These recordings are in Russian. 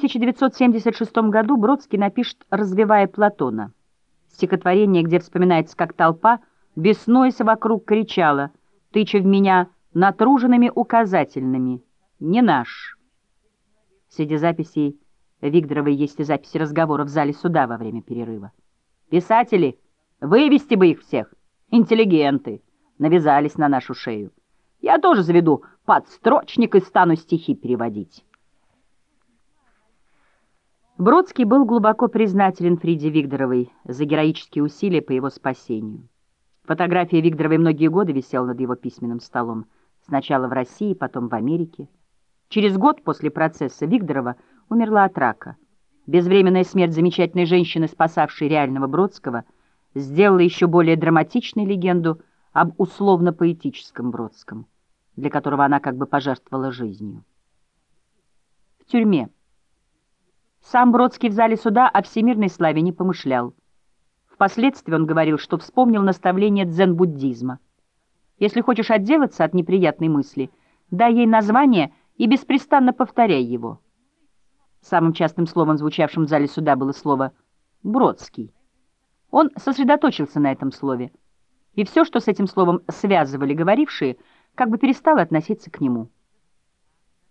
1976 году Бродский напишет «Развивая Платона», стихотворение, где вспоминается, как толпа, беснуясь вокруг, кричала, тыча в меня натруженными указательными «Не наш». Среди записей Вигдоровой есть и записи разговора в зале суда во время перерыва. «Писатели, вывести бы их всех! Интеллигенты!» навязались на нашу шею. Я тоже заведу подстрочник и стану стихи переводить. Бродский был глубоко признателен Фриде Вигдоровой за героические усилия по его спасению. Фотография Вигдоровой многие годы висела над его письменным столом, сначала в России, потом в Америке. Через год после процесса Вигдорова умерла от рака. Безвременная смерть замечательной женщины, спасавшей реального Бродского, сделала еще более драматичной легенду об условно-поэтическом Бродском, для которого она как бы пожертвовала жизнью. В тюрьме. Сам Бродский в зале суда о всемирной славе не помышлял. Впоследствии он говорил, что вспомнил наставление дзен-буддизма. Если хочешь отделаться от неприятной мысли, дай ей название и беспрестанно повторяй его. Самым частым словом, звучавшим в зале суда, было слово «Бродский». Он сосредоточился на этом слове, и все, что с этим словом связывали говорившие, как бы перестало относиться к нему.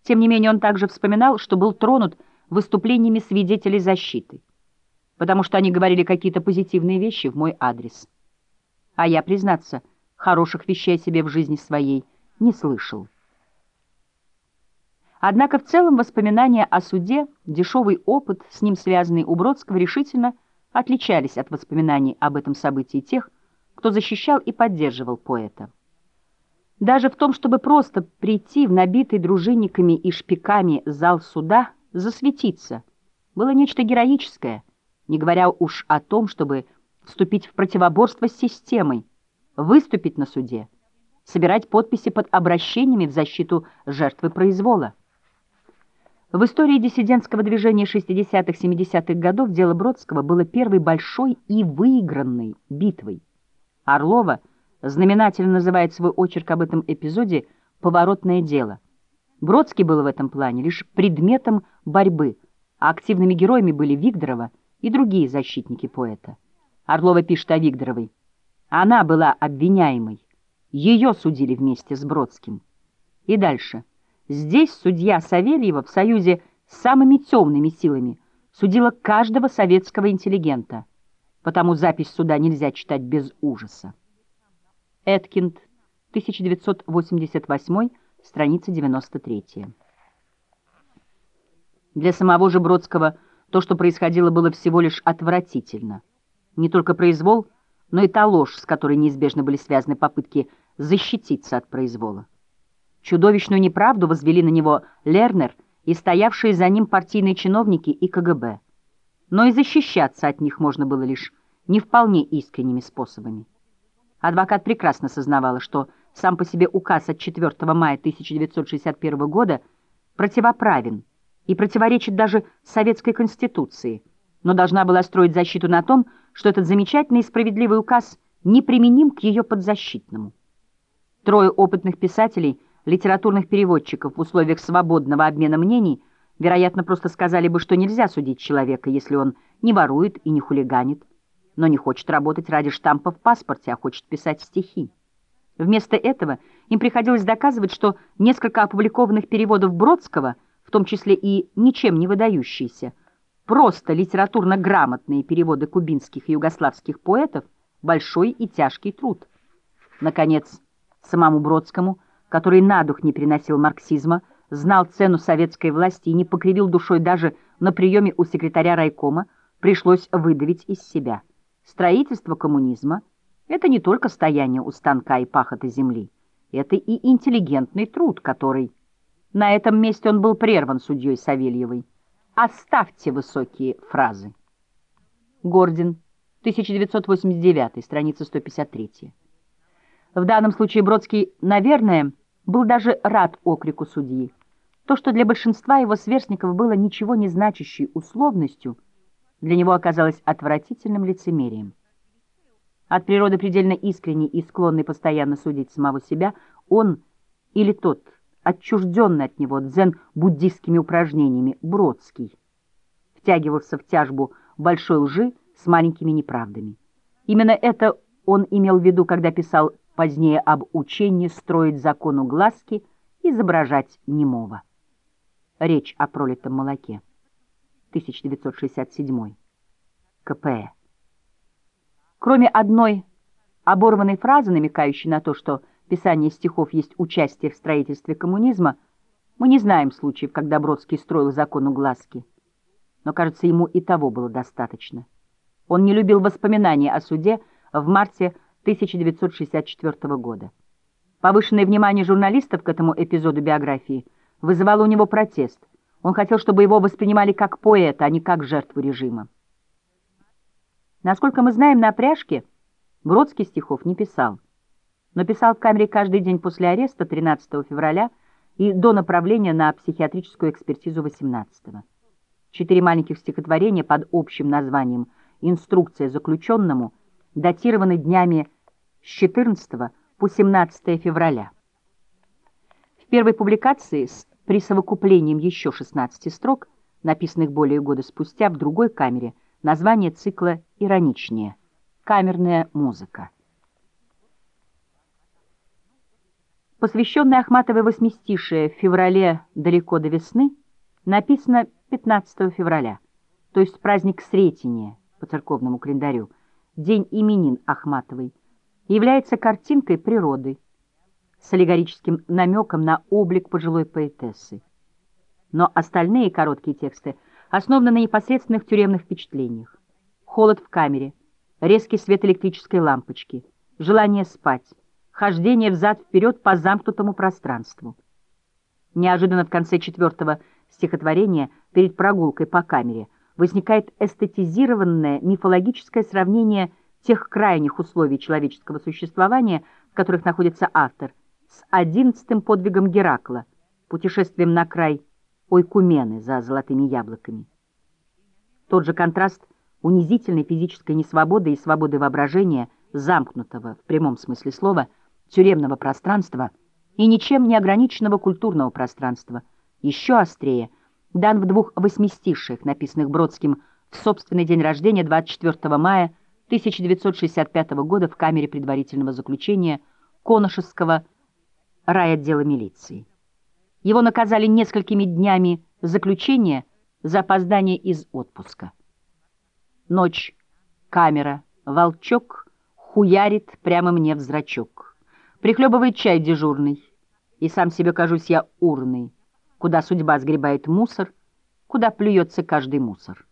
Тем не менее он также вспоминал, что был тронут выступлениями свидетелей защиты, потому что они говорили какие-то позитивные вещи в мой адрес. А я, признаться, хороших вещей о себе в жизни своей не слышал. Однако в целом воспоминания о суде, дешевый опыт, с ним связанный у Бродского, решительно отличались от воспоминаний об этом событии тех, кто защищал и поддерживал поэта. Даже в том, чтобы просто прийти в набитый дружинниками и шпиками зал суда, засветиться, было нечто героическое, не говоря уж о том, чтобы вступить в противоборство с системой, выступить на суде, собирать подписи под обращениями в защиту жертвы произвола. В истории диссидентского движения 60-70-х годов дело Бродского было первой большой и выигранной битвой. Орлова знаменательно называет свой очерк об этом эпизоде «Поворотное дело». Бродский был в этом плане лишь предметом борьбы, а активными героями были Вигдорова и другие защитники поэта. Орлова пишет о Вигдоровой. Она была обвиняемой. Ее судили вместе с Бродским. И дальше. Здесь судья Савельева в союзе с самыми темными силами судила каждого советского интеллигента потому запись суда нельзя читать без ужаса. Эткинд, 1988, страница 93. Для самого же Бродского то, что происходило, было всего лишь отвратительно. Не только произвол, но и та ложь, с которой неизбежно были связаны попытки защититься от произвола. Чудовищную неправду возвели на него Лернер и стоявшие за ним партийные чиновники и КГБ но и защищаться от них можно было лишь не вполне искренними способами. Адвокат прекрасно сознавала, что сам по себе указ от 4 мая 1961 года противоправен и противоречит даже Советской Конституции, но должна была строить защиту на том, что этот замечательный и справедливый указ неприменим к ее подзащитному. Трое опытных писателей, литературных переводчиков в условиях свободного обмена мнений – Вероятно, просто сказали бы, что нельзя судить человека, если он не ворует и не хулиганит, но не хочет работать ради штампа в паспорте, а хочет писать стихи. Вместо этого им приходилось доказывать, что несколько опубликованных переводов Бродского, в том числе и ничем не выдающиеся, просто литературно грамотные переводы кубинских и югославских поэтов – большой и тяжкий труд. Наконец, самому Бродскому, который на дух не приносил марксизма, знал цену советской власти и не покривил душой даже на приеме у секретаря райкома, пришлось выдавить из себя. Строительство коммунизма — это не только стояние у станка и пахоты земли, это и интеллигентный труд, который... На этом месте он был прерван судьей Савельевой. Оставьте высокие фразы. Гордин, 1989, страница 153. В данном случае Бродский, наверное, был даже рад окрику судьи. То, что для большинства его сверстников было ничего не значащей условностью, для него оказалось отвратительным лицемерием. От природы предельно искренний и склонный постоянно судить самого себя, он или тот, отчужденный от него дзен-буддистскими упражнениями, Бродский, втягивался в тяжбу большой лжи с маленькими неправдами. Именно это он имел в виду, когда писал позднее об учении строить закону глазки, изображать немого. Речь о пролитом молоке. 1967. КПЭ. Кроме одной оборванной фразы, намекающей на то, что писание стихов есть участие в строительстве коммунизма, мы не знаем случаев, когда Бродский строил закону глазки. Но, кажется, ему и того было достаточно. Он не любил воспоминания о суде в марте 1964 года. Повышенное внимание журналистов к этому эпизоду биографии вызывало у него протест. Он хотел, чтобы его воспринимали как поэта, а не как жертву режима. Насколько мы знаем, на пряжке Бродский стихов не писал, но писал в камере каждый день после ареста 13 февраля и до направления на психиатрическую экспертизу 18-го. Четыре маленьких стихотворения под общим названием «Инструкция заключенному» датированы днями с 14 по 17 февраля. В первой публикации с присовокуплением еще 16 строк, написанных более года спустя в другой камере, название цикла ироничнее «Камерная музыка». Посвященное Ахматовой восьмистишее в феврале «Далеко до весны» написано 15 февраля, то есть праздник Сретения по церковному календарю, день именин Ахматовой, является картинкой природы с аллегорическим намеком на облик пожилой поэтессы. Но остальные короткие тексты основаны на непосредственных тюремных впечатлениях. Холод в камере, резкий свет электрической лампочки, желание спать, хождение взад-вперед по замкнутому пространству. Неожиданно в конце четвертого стихотворения перед прогулкой по камере возникает эстетизированное мифологическое сравнение тех крайних условий человеческого существования, в которых находится автор, с одиннадцатым подвигом Геракла, путешествием на край Ойкумены за золотыми яблоками. Тот же контраст унизительной физической несвободы и свободы воображения, замкнутого, в прямом смысле слова, тюремного пространства и ничем не ограниченного культурного пространства, еще острее, дан в двух восьмистишиях, написанных Бродским в собственный день рождения 24 мая 1965 года в камере предварительного заключения Коношевского райотдела милиции. Его наказали несколькими днями заключения за опоздание из отпуска. Ночь, камера, волчок хуярит прямо мне в зрачок. Прихлебывает чай дежурный, и сам себе кажусь я урной, куда судьба сгребает мусор, куда плюется каждый мусор.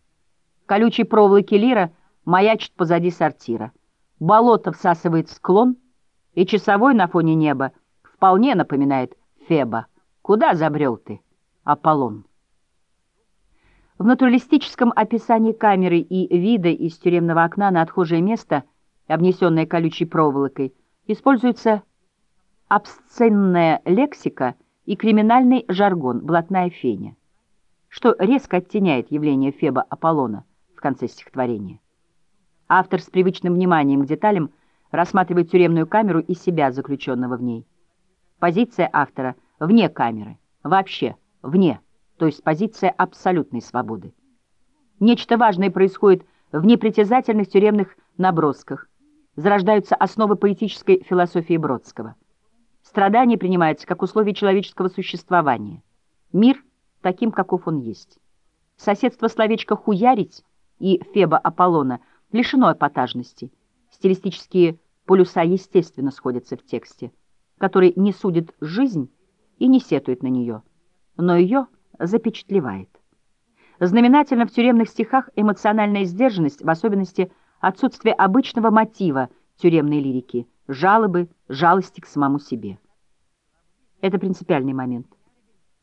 Колючей проволоки лира маячит позади сортира. Болото всасывает склон, и часовой на фоне неба вполне напоминает Феба. Куда забрел ты, Аполлон? В натуралистическом описании камеры и вида из тюремного окна на отхожее место, обнесенное колючей проволокой, используется обсценная лексика и криминальный жаргон блатная феня, что резко оттеняет явление Феба Аполлона в конце стихотворения. Автор с привычным вниманием к деталям рассматривает тюремную камеру и себя, заключенного в ней. Позиция автора вне камеры, вообще вне, то есть позиция абсолютной свободы. Нечто важное происходит в непритязательных тюремных набросках, зарождаются основы поэтической философии Бродского. Страдание принимается как условие человеческого существования. Мир таким, каков он есть. Соседство словечка «хуярить» и «Феба Аполлона» лишено эпатажности. Стилистические полюса естественно сходятся в тексте, который не судит жизнь и не сетует на нее, но ее запечатлевает. Знаменательно в тюремных стихах эмоциональная сдержанность, в особенности отсутствие обычного мотива тюремной лирики, жалобы, жалости к самому себе. Это принципиальный момент.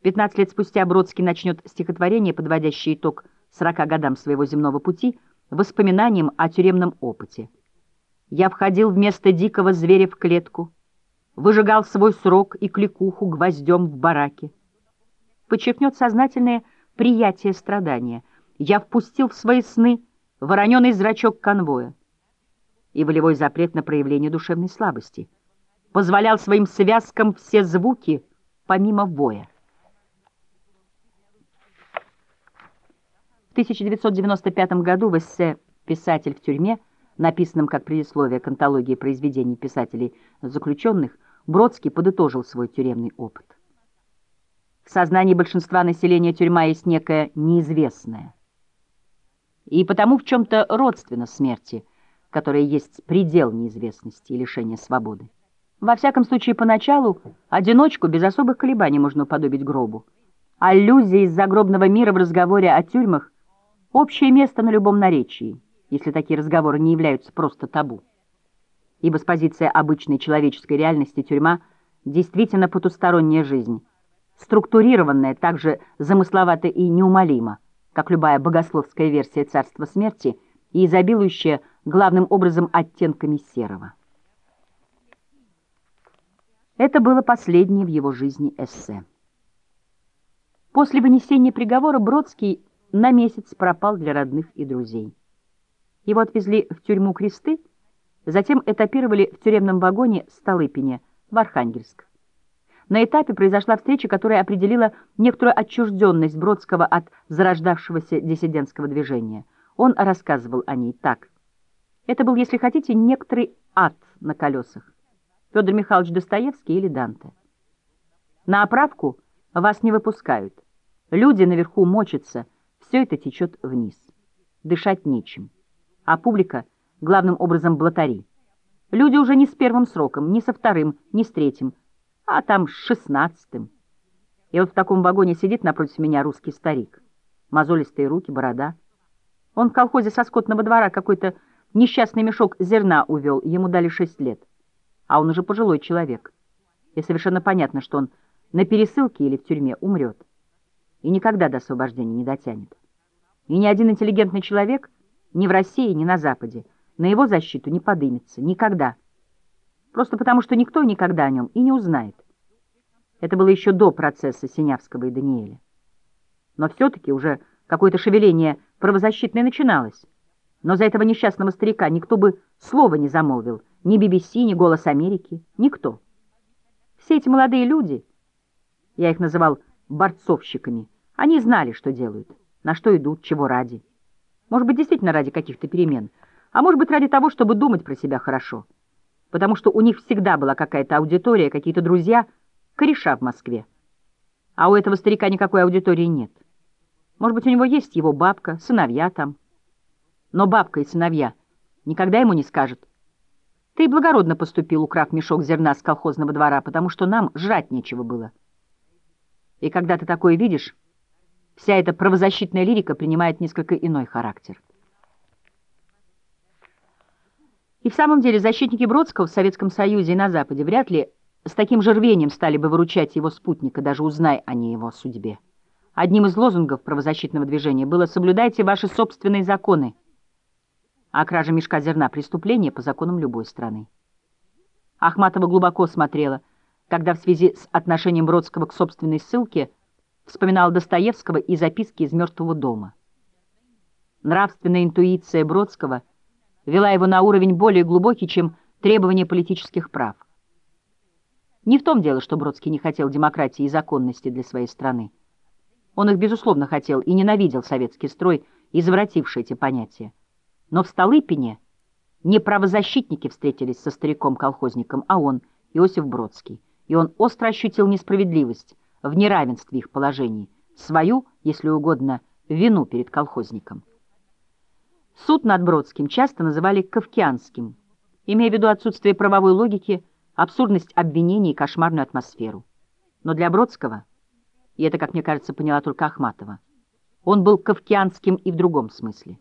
15 лет спустя Бродский начнет стихотворение, подводящее итог 40 годам своего земного пути – воспоминанием о тюремном опыте. Я входил вместо дикого зверя в клетку, выжигал свой срок и кликуху гвоздем в бараке. Подчеркнет сознательное приятие страдания. Я впустил в свои сны вороненый зрачок конвоя и волевой запрет на проявление душевной слабости. Позволял своим связкам все звуки помимо воя. 1995 году в эссе «Писатель в тюрьме», написанном как предисловие к антологии произведений писателей-заключенных, Бродский подытожил свой тюремный опыт. В сознании большинства населения тюрьма есть некое неизвестное. И потому в чем-то родственно смерти, которая есть предел неизвестности и лишения свободы. Во всяком случае, поначалу одиночку без особых колебаний можно уподобить гробу. Аллюзии из загробного мира в разговоре о тюрьмах – общее место на любом наречии, если такие разговоры не являются просто табу. Ибо с позиции обычной человеческой реальности тюрьма действительно потусторонняя жизнь, структурированная также замысловато и неумолимо, как любая богословская версия царства смерти и изобилующая главным образом оттенками серого. Это было последнее в его жизни эссе. После вынесения приговора Бродский на месяц пропал для родных и друзей. Его отвезли в тюрьму Кресты, затем этапировали в тюремном вагоне Столыпине в Архангельск. На этапе произошла встреча, которая определила некоторую отчужденность Бродского от зарождавшегося диссидентского движения. Он рассказывал о ней так. Это был, если хотите, некоторый ад на колесах. Федор Михайлович Достоевский или Данте. На оправку вас не выпускают. Люди наверху мочатся, все это течет вниз. Дышать нечем. А публика, главным образом, блатари. Люди уже не с первым сроком, не со вторым, не с третьим, а там с шестнадцатым. И вот в таком вагоне сидит напротив меня русский старик. Мозолистые руки, борода. Он в колхозе со скотного двора какой-то несчастный мешок зерна увел, ему дали шесть лет а он уже пожилой человек. И совершенно понятно, что он на пересылке или в тюрьме умрет. И никогда до освобождения не дотянет. И ни один интеллигентный человек ни в России, ни на Западе на его защиту не подымется. Никогда. Просто потому, что никто никогда о нем и не узнает. Это было еще до процесса Синявского и Даниэля. Но все-таки уже какое-то шевеление правозащитное начиналось. Но за этого несчастного старика никто бы слова не замолвил — ни BBC, ни «Голос Америки», никто. Все эти молодые люди, я их называл борцовщиками, они знали, что делают, на что идут, чего ради. Может быть, действительно ради каких-то перемен, а может быть, ради того, чтобы думать про себя хорошо. Потому что у них всегда была какая-то аудитория, какие-то друзья, кореша в Москве. А у этого старика никакой аудитории нет. Может быть, у него есть его бабка, сыновья там. Но бабка и сыновья никогда ему не скажут, ты благородно поступил, украв мешок зерна с колхозного двора, потому что нам жрать нечего было. И когда ты такое видишь, вся эта правозащитная лирика принимает несколько иной характер. И в самом деле защитники Бродского в Советском Союзе и на Западе вряд ли с таким же рвением стали бы выручать его спутника, даже узнай они его судьбе. Одним из лозунгов правозащитного движения было «Соблюдайте ваши собственные законы» а кража мешка зерна — преступление по законам любой страны. Ахматова глубоко смотрела, когда в связи с отношением Бродского к собственной ссылке вспоминал Достоевского и записки из «Мертвого дома». Нравственная интуиция Бродского вела его на уровень более глубокий, чем требования политических прав. Не в том дело, что Бродский не хотел демократии и законности для своей страны. Он их, безусловно, хотел и ненавидел советский строй, извративший эти понятия. Но в Столыпине не правозащитники встретились со стариком-колхозником, а он, Иосиф Бродский. И он остро ощутил несправедливость в неравенстве их положений, свою, если угодно, вину перед колхозником. Суд над Бродским часто называли «кавкианским», имея в виду отсутствие правовой логики, абсурдность обвинений и кошмарную атмосферу. Но для Бродского, и это, как мне кажется, поняла только Ахматова, он был кавкианским и в другом смысле.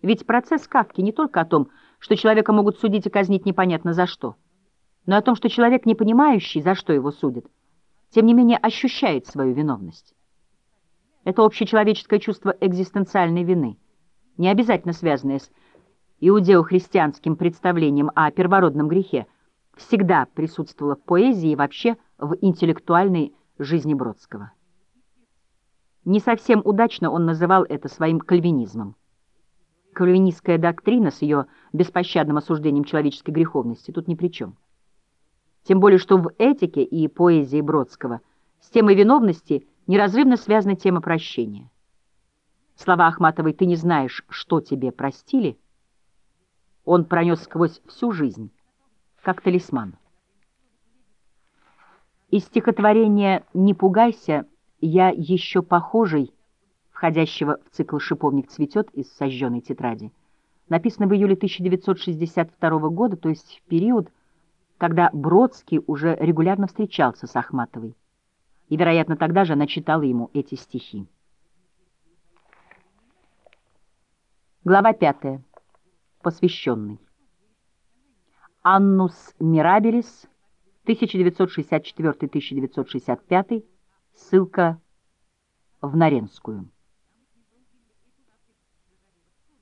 Ведь процесс Кавки не только о том, что человека могут судить и казнить непонятно за что, но о том, что человек, не понимающий, за что его судят, тем не менее ощущает свою виновность. Это общечеловеческое чувство экзистенциальной вины, не обязательно связанное с иудео-христианским представлением о первородном грехе, всегда присутствовало в поэзии и вообще в интеллектуальной жизни Бродского. Не совсем удачно он называл это своим кальвинизмом. Кальвинистская доктрина с ее беспощадным осуждением человеческой греховности тут ни при чем. Тем более, что в этике и поэзии Бродского с темой виновности неразрывно связана тема прощения. Слова Ахматовой «ты не знаешь, что тебе простили» он пронес сквозь всю жизнь, как талисман. Из стихотворения «Не пугайся, я еще похожий», входящего в цикл «Шиповник цветет» из сожженной тетради, написано в июле 1962 года, то есть в период, когда Бродский уже регулярно встречался с Ахматовой. И, вероятно, тогда же она читала ему эти стихи. Глава 5. Посвященный. Аннус Мирабелис, 1964-1965, ссылка в Наренскую.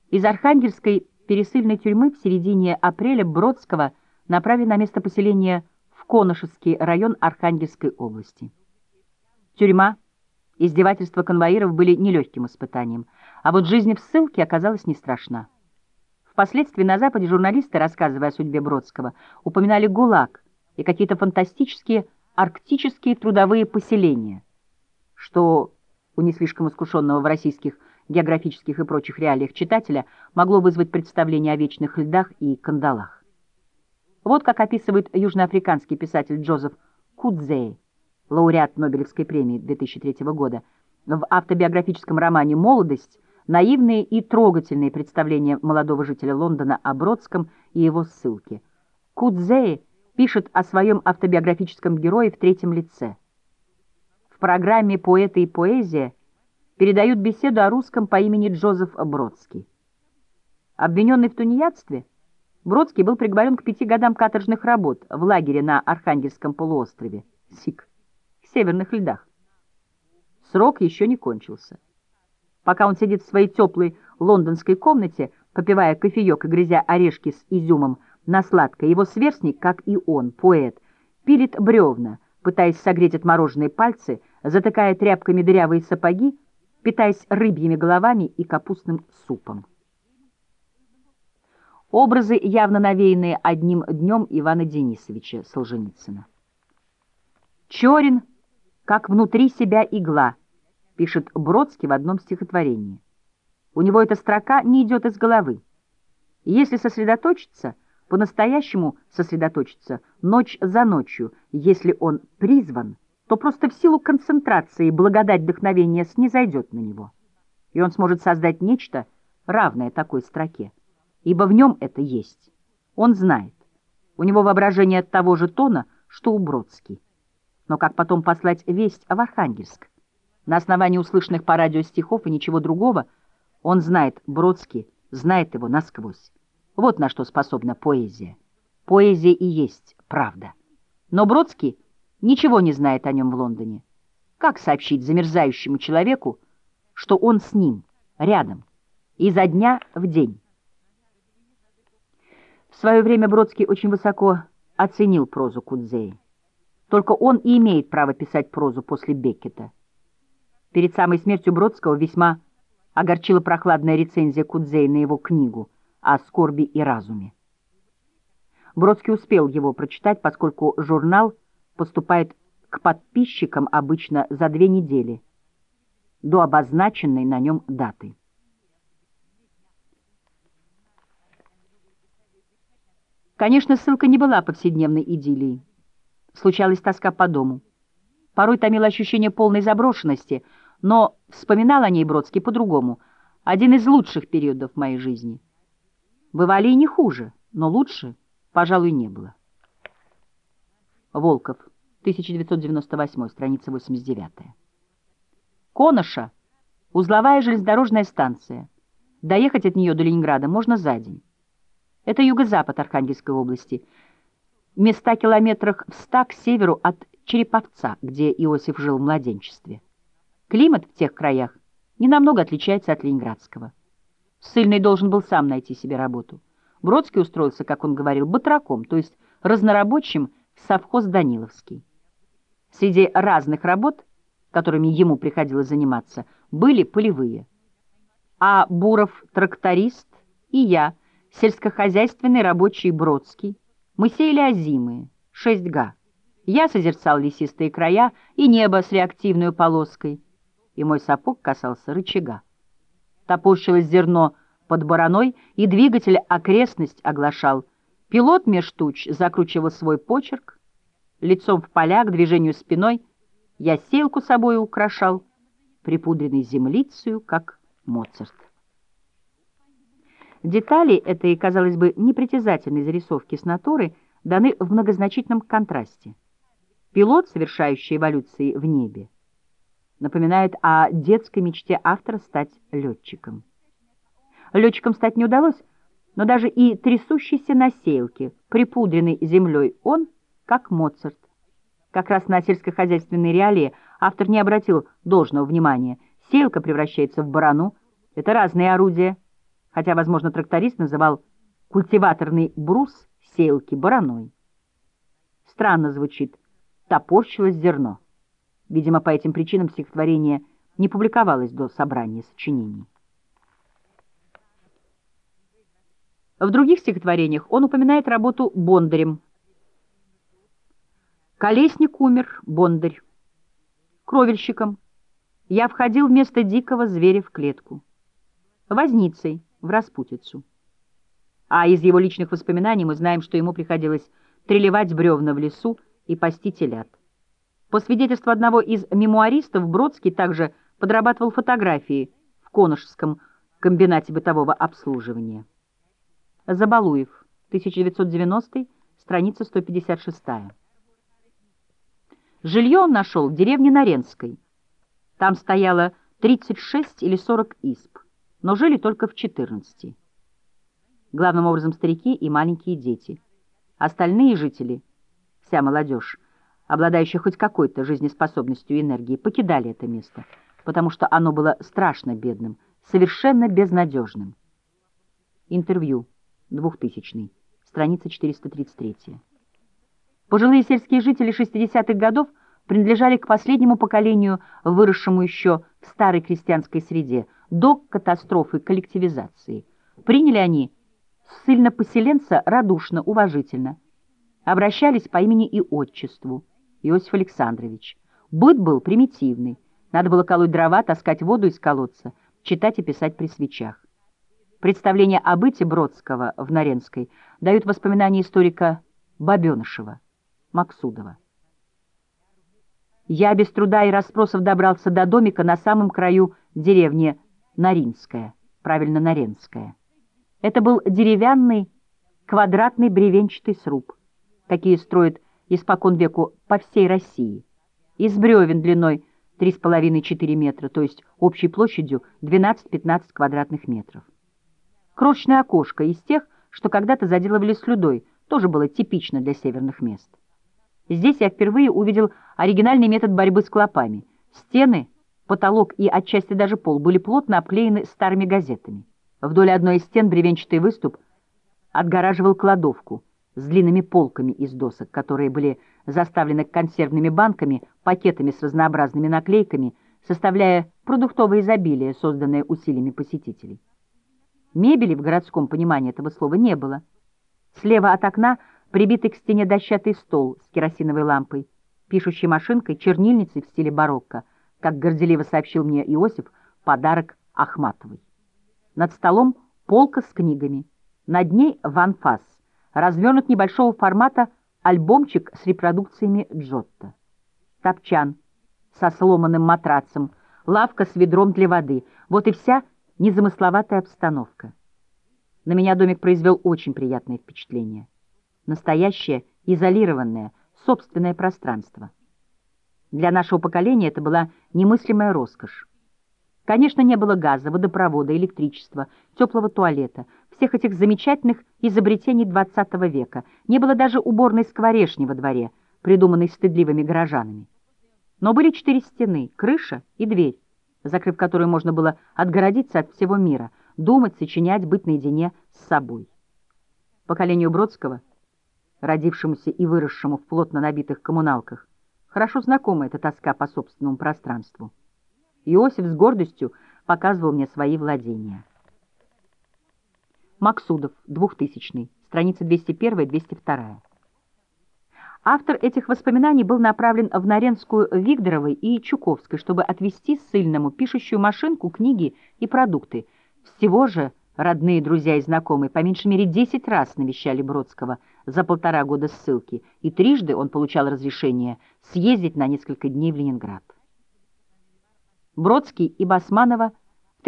Из Архангельской пересыльной тюрьмы в середине апреля Бродского направили на место поселения в Коношевский район Архангельской области. Тюрьма, издевательства конвоиров были нелегким испытанием – а вот жизнь в ссылке оказалась не страшна. Впоследствии на Западе журналисты, рассказывая о судьбе Бродского, упоминали ГУЛАГ и какие-то фантастические арктические трудовые поселения, что у не слишком искушенного в российских географических и прочих реалиях читателя могло вызвать представление о вечных льдах и кандалах. Вот как описывает южноафриканский писатель Джозеф Кудзей, лауреат Нобелевской премии 2003 года, в автобиографическом романе «Молодость» наивные и трогательные представления молодого жителя Лондона о Бродском и его ссылке. Кудзеи пишет о своем автобиографическом герое в третьем лице. В программе «Поэты и поэзия» передают беседу о русском по имени Джозеф Бродский. Обвиненный в тунеядстве, Бродский был приговорен к пяти годам каторжных работ в лагере на Архангельском полуострове, СИК, в северных льдах. Срок еще не кончился. Пока он сидит в своей теплой лондонской комнате, попивая кофеек и грязя орешки с изюмом на сладкое, его сверстник, как и он, поэт, пилит бревна, пытаясь согреть отмороженные пальцы, затыкая тряпками дырявые сапоги, питаясь рыбьими головами и капустным супом. Образы, явно навеянные одним днем Ивана Денисовича Солженицына. Чорин, как внутри себя игла — пишет Бродский в одном стихотворении. У него эта строка не идет из головы. Если сосредоточиться, по-настоящему сосредоточиться, ночь за ночью, если он призван, то просто в силу концентрации благодать вдохновения снизойдет на него. И он сможет создать нечто, равное такой строке. Ибо в нем это есть. Он знает. У него воображение того же тона, что у Бродский. Но как потом послать весть в Архангельск? На основании услышанных по радио стихов и ничего другого он знает Бродский, знает его насквозь. Вот на что способна поэзия. Поэзия и есть правда. Но Бродский ничего не знает о нем в Лондоне. Как сообщить замерзающему человеку, что он с ним, рядом, изо дня в день? В свое время Бродский очень высоко оценил прозу Кудзеи. Только он и имеет право писать прозу после Беккета. Перед самой смертью Бродского весьма огорчила прохладная рецензия Кудзей на его книгу о скорби и разуме. Бродский успел его прочитать, поскольку журнал поступает к подписчикам обычно за две недели до обозначенной на нем даты. Конечно, ссылка не была повседневной идиллией. Случалась тоска по дому. Порой томило ощущение полной заброшенности — но вспоминал о ней Бродский по-другому. Один из лучших периодов моей жизни. Бывали и не хуже, но лучше, пожалуй, не было. Волков, 1998, страница 89. Коноша — узловая железнодорожная станция. Доехать от нее до Ленинграда можно за день. Это юго-запад Архангельской области. Места километрах в ста к северу от Череповца, где Иосиф жил в младенчестве. Климат в тех краях ненамного отличается от ленинградского. Сыльный должен был сам найти себе работу. Бродский устроился, как он говорил, батраком, то есть разнорабочим в совхоз Даниловский. Среди разных работ, которыми ему приходилось заниматься, были полевые. А Буров — тракторист, и я, сельскохозяйственный рабочий Бродский, мы сеяли озимые, 6 га. Я созерцал лесистые края и небо с реактивной полоской — и мой сапог касался рычага. Топорщилось зерно под бараной, и двигатель окрестность оглашал. Пилот меж туч закручивал свой почерк, лицом в поля, к движению спиной. Я сеялку собой украшал, припудренной землицею, как Моцарт. Детали этой, казалось бы, непритязательной зарисовки с натуры даны в многозначительном контрасте. Пилот, совершающий эволюции в небе, напоминает о детской мечте автора стать летчиком. Летчиком стать не удалось, но даже и трясущийся на сеялке, припудренный землей он, как Моцарт. Как раз на сельскохозяйственной реалии автор не обратил должного внимания. Сеялка превращается в барану. Это разные орудия хотя, возможно, тракторист называл культиваторный брус сеялки бараной. Странно звучит «топорщилось зерно». Видимо, по этим причинам стихотворение не публиковалось до собрания сочинений. В других стихотворениях он упоминает работу Бондарем. «Колесник умер, Бондарь. Кровельщиком. Я входил вместо дикого зверя в клетку. Возницей в распутицу. А из его личных воспоминаний мы знаем, что ему приходилось треливать бревна в лесу и пасти телят. По свидетельству одного из мемуаристов, Бродский также подрабатывал фотографии в Коношском комбинате бытового обслуживания. Забалуев, 1990 страница 156. Жилье он нашел в деревне Наренской. Там стояло 36 или 40 исп но жили только в 14. Главным образом старики и маленькие дети. Остальные жители, вся молодежь, обладающая хоть какой-то жизнеспособностью и энергией, покидали это место, потому что оно было страшно бедным, совершенно безнадежным. Интервью, 2000 страница 433. Пожилые сельские жители 60-х годов принадлежали к последнему поколению, выросшему еще в старой крестьянской среде, до катастрофы коллективизации. Приняли они ссыльно-поселенца радушно, уважительно. Обращались по имени и отчеству. Иосиф Александрович. Быт был примитивный. Надо было колоть дрова, таскать воду из колодца, читать и писать при свечах. Представление о быте Бродского в Наренской дают воспоминания историка Бабенышева, Максудова. Я без труда и расспросов добрался до домика на самом краю деревни Наринская, правильно, Наренская. Это был деревянный квадратный бревенчатый сруб, какие строят испокон веку по всей России, из бревен длиной 3,5-4 метра, то есть общей площадью 12-15 квадратных метров. Крошечное окошко из тех, что когда-то заделывали слюдой, тоже было типично для северных мест. Здесь я впервые увидел оригинальный метод борьбы с клопами. Стены, потолок и отчасти даже пол были плотно обклеены старыми газетами. Вдоль одной из стен бревенчатый выступ отгораживал кладовку с длинными полками из досок, которые были заставлены консервными банками, пакетами с разнообразными наклейками, составляя продуктовое изобилие, созданное усилиями посетителей. Мебели в городском понимании этого слова не было. Слева от окна прибитый к стене дощатый стол с керосиновой лампой, пишущей машинкой, чернильницей в стиле барокко, как горделиво сообщил мне Иосиф, подарок Ахматовой. Над столом полка с книгами. Над ней в анфас развернут небольшого формата альбомчик с репродукциями Джотто. Топчан со сломанным матрацем, лавка с ведром для воды. Вот и вся незамысловатая обстановка. На меня домик произвел очень приятное впечатление настоящее, изолированное, собственное пространство. Для нашего поколения это была немыслимая роскошь. Конечно, не было газа, водопровода, электричества, теплого туалета, всех этих замечательных изобретений XX века. Не было даже уборной скворечни во дворе, придуманной стыдливыми горожанами. Но были четыре стены, крыша и дверь, закрыв которую можно было отгородиться от всего мира, думать, сочинять, быть наедине с собой. Поколению Бродского — родившемуся и выросшему в плотно набитых коммуналках, хорошо знакома эта тоска по собственному пространству. Иосиф с гордостью показывал мне свои владения. Максудов, 2000 страница 201-202. Автор этих воспоминаний был направлен в Наренскую Вигдоровой и Чуковской, чтобы отвезти ссыльному пишущую машинку, книги и продукты. Всего же родные, друзья и знакомые по меньшей мере 10 раз навещали Бродского за полтора года ссылки, и трижды он получал разрешение съездить на несколько дней в Ленинград. Бродский и Басманова в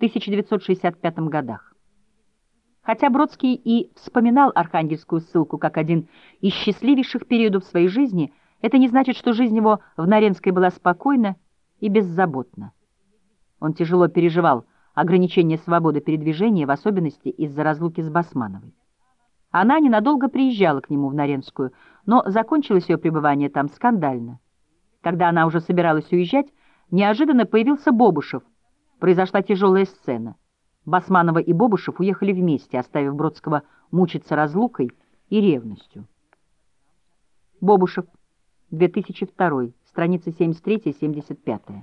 1964-1965 годах. Хотя Бродский и вспоминал Архангельскую ссылку как один из счастливейших периодов своей жизни, это не значит, что жизнь его в Наренской была спокойна и беззаботна. Он тяжело переживал ограничение свободы передвижения, в особенности из-за разлуки с Басмановой. Она ненадолго приезжала к нему в Наренскую, но закончилось ее пребывание там скандально. Когда она уже собиралась уезжать, неожиданно появился Бобушев. Произошла тяжелая сцена — Басманова и Бобышев уехали вместе, оставив Бродского мучиться разлукой и ревностью. Бобушев, 2002, страницы 73-75.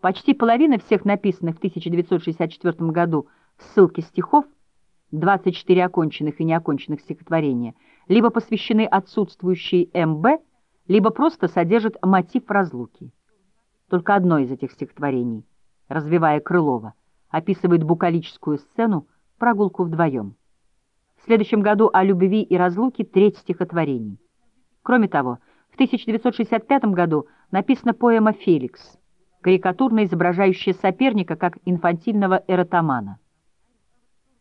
Почти половина всех написанных в 1964 году в ссылке стихов, 24 оконченных и неоконченных стихотворения, либо посвящены отсутствующей МБ, либо просто содержат мотив разлуки. Только одно из этих стихотворений, развивая Крылова, описывает букалическую сцену «Прогулку вдвоем». В следующем году о любви и разлуке треть стихотворений. Кроме того, в 1965 году написана поэма «Феликс», карикатурно изображающая соперника как инфантильного эротомана.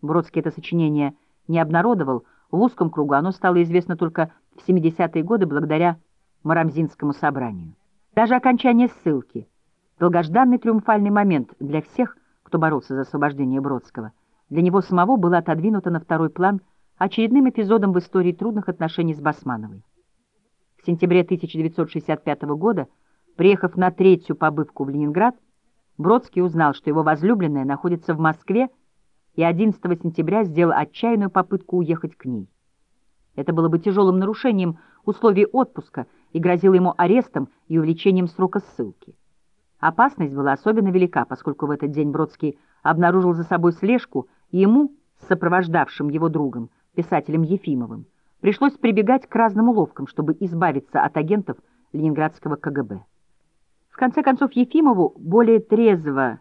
Бродский это сочинение не обнародовал, в узком кругу оно стало известно только в 70-е годы благодаря Марамзинскому собранию. Даже окончание ссылки, долгожданный триумфальный момент для всех, кто боролся за освобождение Бродского, для него самого было отодвинуто на второй план очередным эпизодом в истории трудных отношений с Басмановой. В сентябре 1965 года, приехав на третью побывку в Ленинград, Бродский узнал, что его возлюбленная находится в Москве, и 11 сентября сделал отчаянную попытку уехать к ней. Это было бы тяжелым нарушением условий отпуска и грозило ему арестом и увеличением срока ссылки. Опасность была особенно велика, поскольку в этот день Бродский обнаружил за собой слежку, и ему, сопровождавшим его другом, писателем Ефимовым, пришлось прибегать к разным уловкам, чтобы избавиться от агентов ленинградского КГБ. В конце концов, Ефимову, более трезво,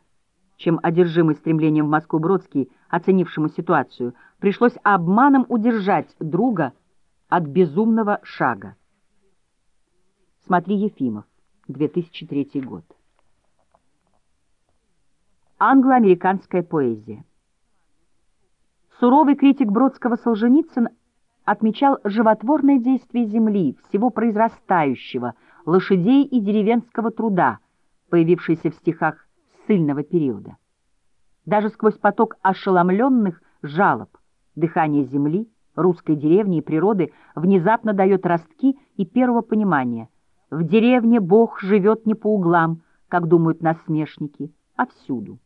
чем одержимый стремлением в Москву Бродский, оценившему ситуацию, пришлось обманом удержать друга от безумного шага. Смотри Ефимов, 2003 год. Англо-американская поэзия. Суровый критик Бродского Солженицын отмечал животворное действие земли, всего произрастающего, лошадей и деревенского труда, появившийся в стихах ссыльного периода. Даже сквозь поток ошеломленных жалоб дыхание земли, русской деревни и природы внезапно дает ростки и первого понимания. В деревне Бог живет не по углам, как думают насмешники, а всюду.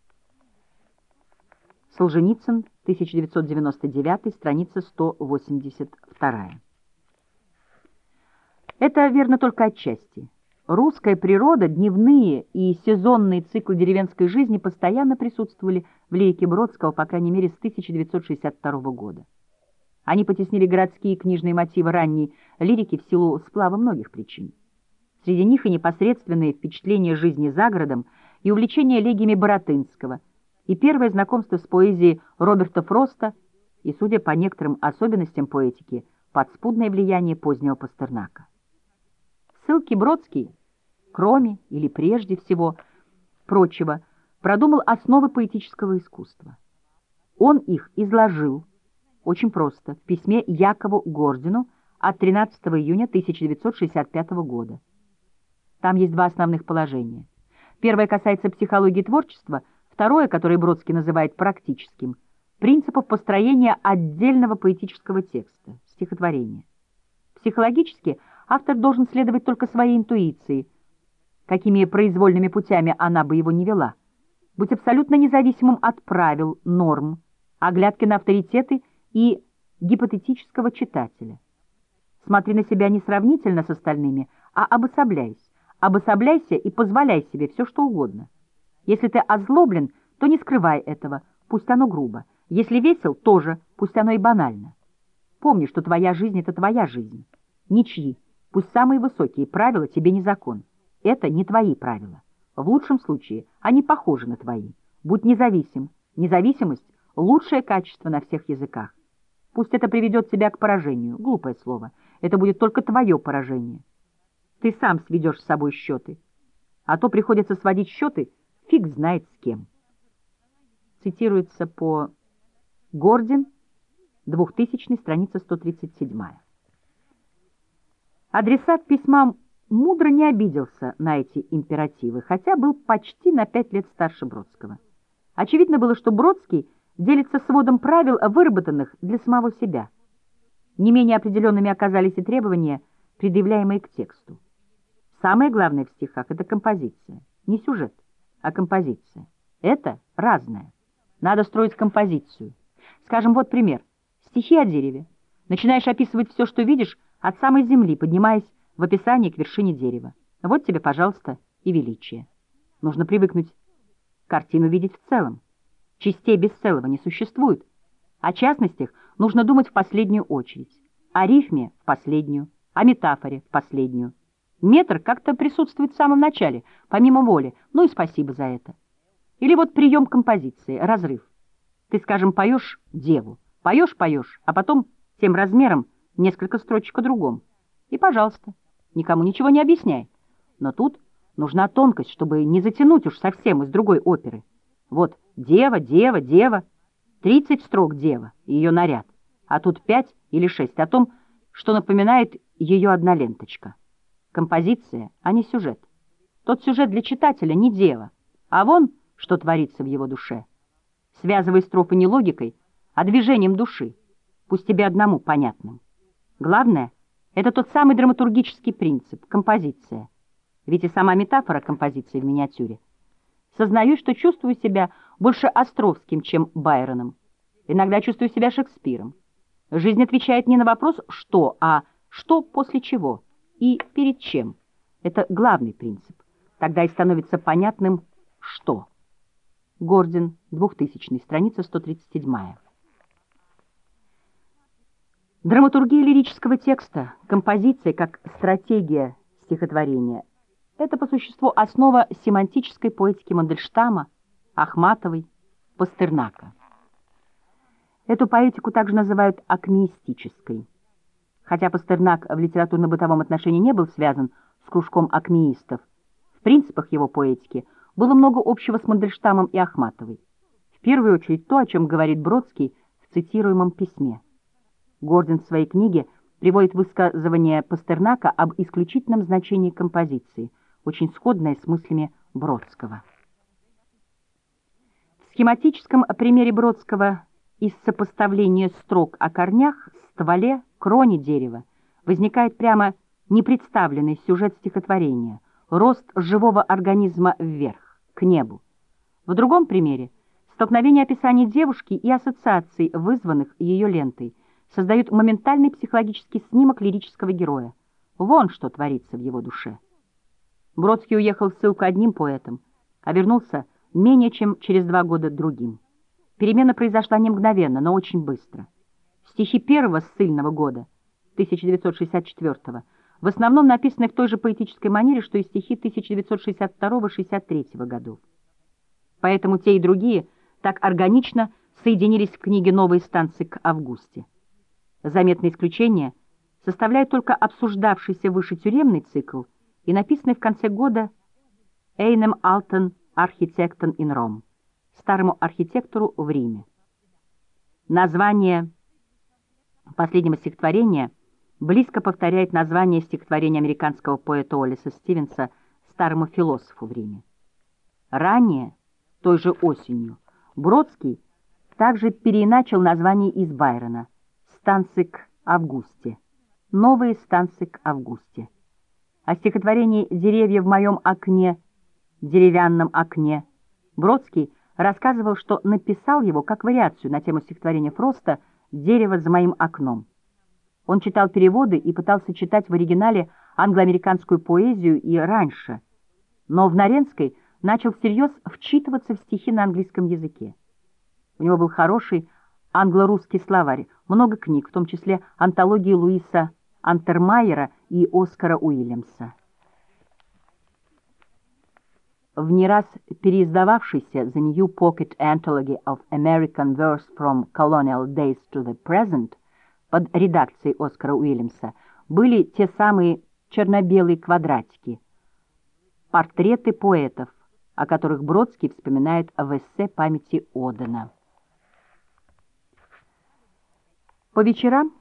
Солженицын, 1999, страница 182. Это верно только отчасти. Русская природа, дневные и сезонные циклы деревенской жизни постоянно присутствовали в лирике Бродского, по крайней мере, с 1962 года. Они потеснили городские книжные мотивы ранней лирики в силу сплава многих причин. Среди них и непосредственные впечатления жизни за городом, и увлечение элегиями Боротынского – и первое знакомство с поэзией Роберта Фроста и, судя по некоторым особенностям поэтики, подспудное влияние позднего Пастернака. Ссылки Бродский, кроме или прежде всего прочего, продумал основы поэтического искусства. Он их изложил очень просто в письме Якову Гордину от 13 июня 1965 года. Там есть два основных положения. Первое касается психологии творчества – Второе, которое Бродский называет практическим, принципов построения отдельного поэтического текста, стихотворения. Психологически автор должен следовать только своей интуиции, какими произвольными путями она бы его не вела, быть абсолютно независимым от правил, норм, оглядки на авторитеты и гипотетического читателя. Смотри на себя не сравнительно с остальными, а обособляйся. Обособляйся и позволяй себе все, что угодно. Если ты озлоблен, то не скрывай этого, пусть оно грубо. Если весел, тоже, пусть оно и банально. Помни, что твоя жизнь — это твоя жизнь. Ничьи, пусть самые высокие правила тебе не закон. Это не твои правила. В лучшем случае они похожи на твои. Будь независим. Независимость — лучшее качество на всех языках. Пусть это приведет тебя к поражению. Глупое слово. Это будет только твое поражение. Ты сам сведешь с собой счеты. А то приходится сводить счеты фиг знает с кем. Цитируется по Гордин, 2000 страница 137. Адресат письма мудро не обиделся на эти императивы, хотя был почти на пять лет старше Бродского. Очевидно было, что Бродский делится сводом правил, выработанных для самого себя. Не менее определенными оказались и требования, предъявляемые к тексту. Самое главное в стихах — это композиция. Не сюжет, а композиция. Это разное. Надо строить композицию. Скажем, вот пример. Стихи о дереве. Начинаешь описывать все, что видишь, от самой земли, поднимаясь в описании к вершине дерева. Вот тебе, пожалуйста, и величие. Нужно привыкнуть картину видеть в целом. Частей без целого не существует. О частностях нужно думать в последнюю очередь. О рифме — в последнюю, о метафоре — в последнюю. Метр как-то присутствует в самом начале, помимо воли, ну и спасибо за это. Или вот прием композиции, разрыв. Ты, скажем, поешь деву, поешь-поешь, а потом тем размером несколько строчек о другом. И, пожалуйста, никому ничего не объясняй. Но тут нужна тонкость, чтобы не затянуть уж совсем из другой оперы. Вот дева, дева, дева, тридцать строк дева и ее наряд, а тут пять или шесть о том, что напоминает ее одна ленточка. Композиция, а не сюжет. Тот сюжет для читателя не дело, а вон, что творится в его душе. Связывай строфы не логикой, а движением души, пусть тебе одному понятным. Главное — это тот самый драматургический принцип — композиция. Ведь и сама метафора композиции в миниатюре. Сознаю, что чувствую себя больше Островским, чем Байроном. Иногда чувствую себя Шекспиром. Жизнь отвечает не на вопрос «что», а «что после чего» и перед чем. Это главный принцип. Тогда и становится понятным, что. Гордин, 2000 страница 137. Драматургия лирического текста, композиция как стратегия стихотворения — это по существу основа семантической поэтики Мандельштама, Ахматовой, Пастернака. Эту поэтику также называют акмеистической. Хотя Пастернак в литературно-бытовом отношении не был связан с кружком акмеистов, в принципах его поэтики было много общего с Мандельштамом и Ахматовой. В первую очередь то, о чем говорит Бродский в цитируемом письме. Гордон в своей книге приводит высказывание Пастернака об исключительном значении композиции, очень сходное с мыслями Бродского. В схематическом примере Бродского из сопоставления строк о корнях, стволе, кроне дерева возникает прямо непредставленный сюжет стихотворения, рост живого организма вверх, к небу. В другом примере столкновение описаний девушки и ассоциаций, вызванных ее лентой, создают моментальный психологический снимок лирического героя. Вон что творится в его душе. Бродский уехал в ссылку одним поэтом, а вернулся менее чем через два года другим. Перемена произошла не мгновенно, но очень быстро. Стихи первого ссыльного года, 1964 в основном написаны в той же поэтической манере, что и стихи 1962-63 годов. Поэтому те и другие так органично соединились в книге «Новые станции» к августе. Заметное исключение составляет только обсуждавшийся выше тюремный цикл и написанный в конце года Эйнем Алтон «Архитектон ин Ром» старому архитектору в Риме. Название последнего стихотворения близко повторяет название стихотворения американского поэта Олиса Стивенса «Старому философу в Риме». Ранее, той же осенью, Бродский также переиначил название из Байрона «Станцик Августе», «Новые станцик Августе». О стихотворении «Деревья в моем окне», «Деревянном окне» Бродский рассказывал, что написал его как вариацию на тему стихотворения Фроста – «Дерево за моим окном». Он читал переводы и пытался читать в оригинале англоамериканскую поэзию и раньше, но в Наренской начал всерьез вчитываться в стихи на английском языке. У него был хороший англо-русский словарь, много книг, в том числе антологии Луиса Антермайера и Оскара Уильямса. В не раз переиздававшейся The New Pocket Anthology of American Verse from Colonial Days to the Present под редакцией Оскара Уильямса были те самые черно-белые квадратики, портреты поэтов, о которых Бродский вспоминает в эссе памяти Одена. По вечерам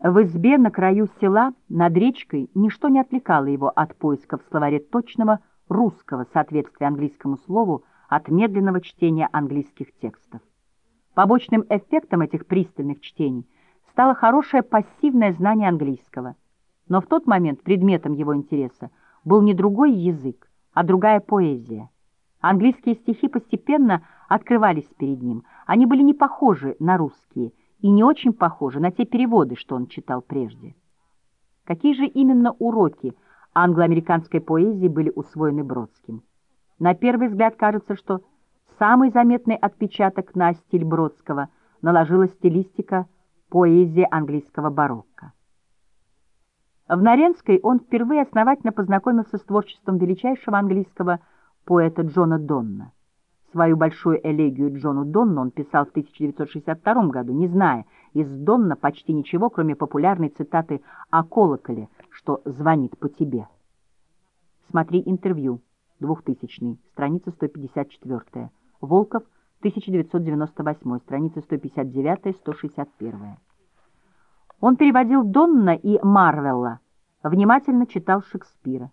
в избе на краю села над речкой ничто не отвлекало его от поиска в точного русского соответствия английскому слову от медленного чтения английских текстов. Побочным эффектом этих пристальных чтений стало хорошее пассивное знание английского. Но в тот момент предметом его интереса был не другой язык, а другая поэзия. Английские стихи постепенно открывались перед ним. Они были не похожи на русские и не очень похожи на те переводы, что он читал прежде. Какие же именно уроки – англо-американской поэзии были усвоены Бродским. На первый взгляд кажется, что самый заметный отпечаток на стиль Бродского наложила стилистика поэзии английского барокко. В Наренской он впервые основательно познакомился с творчеством величайшего английского поэта Джона Донна. Свою большую элегию Джону Донну он писал в 1962 году, не зная из Донна почти ничего, кроме популярной цитаты о колоколе, что звонит по тебе. Смотри интервью, 2000 страница 154 Волков, 1998, страница 159-161. Он переводил Донна и Марвелла, внимательно читал Шекспира.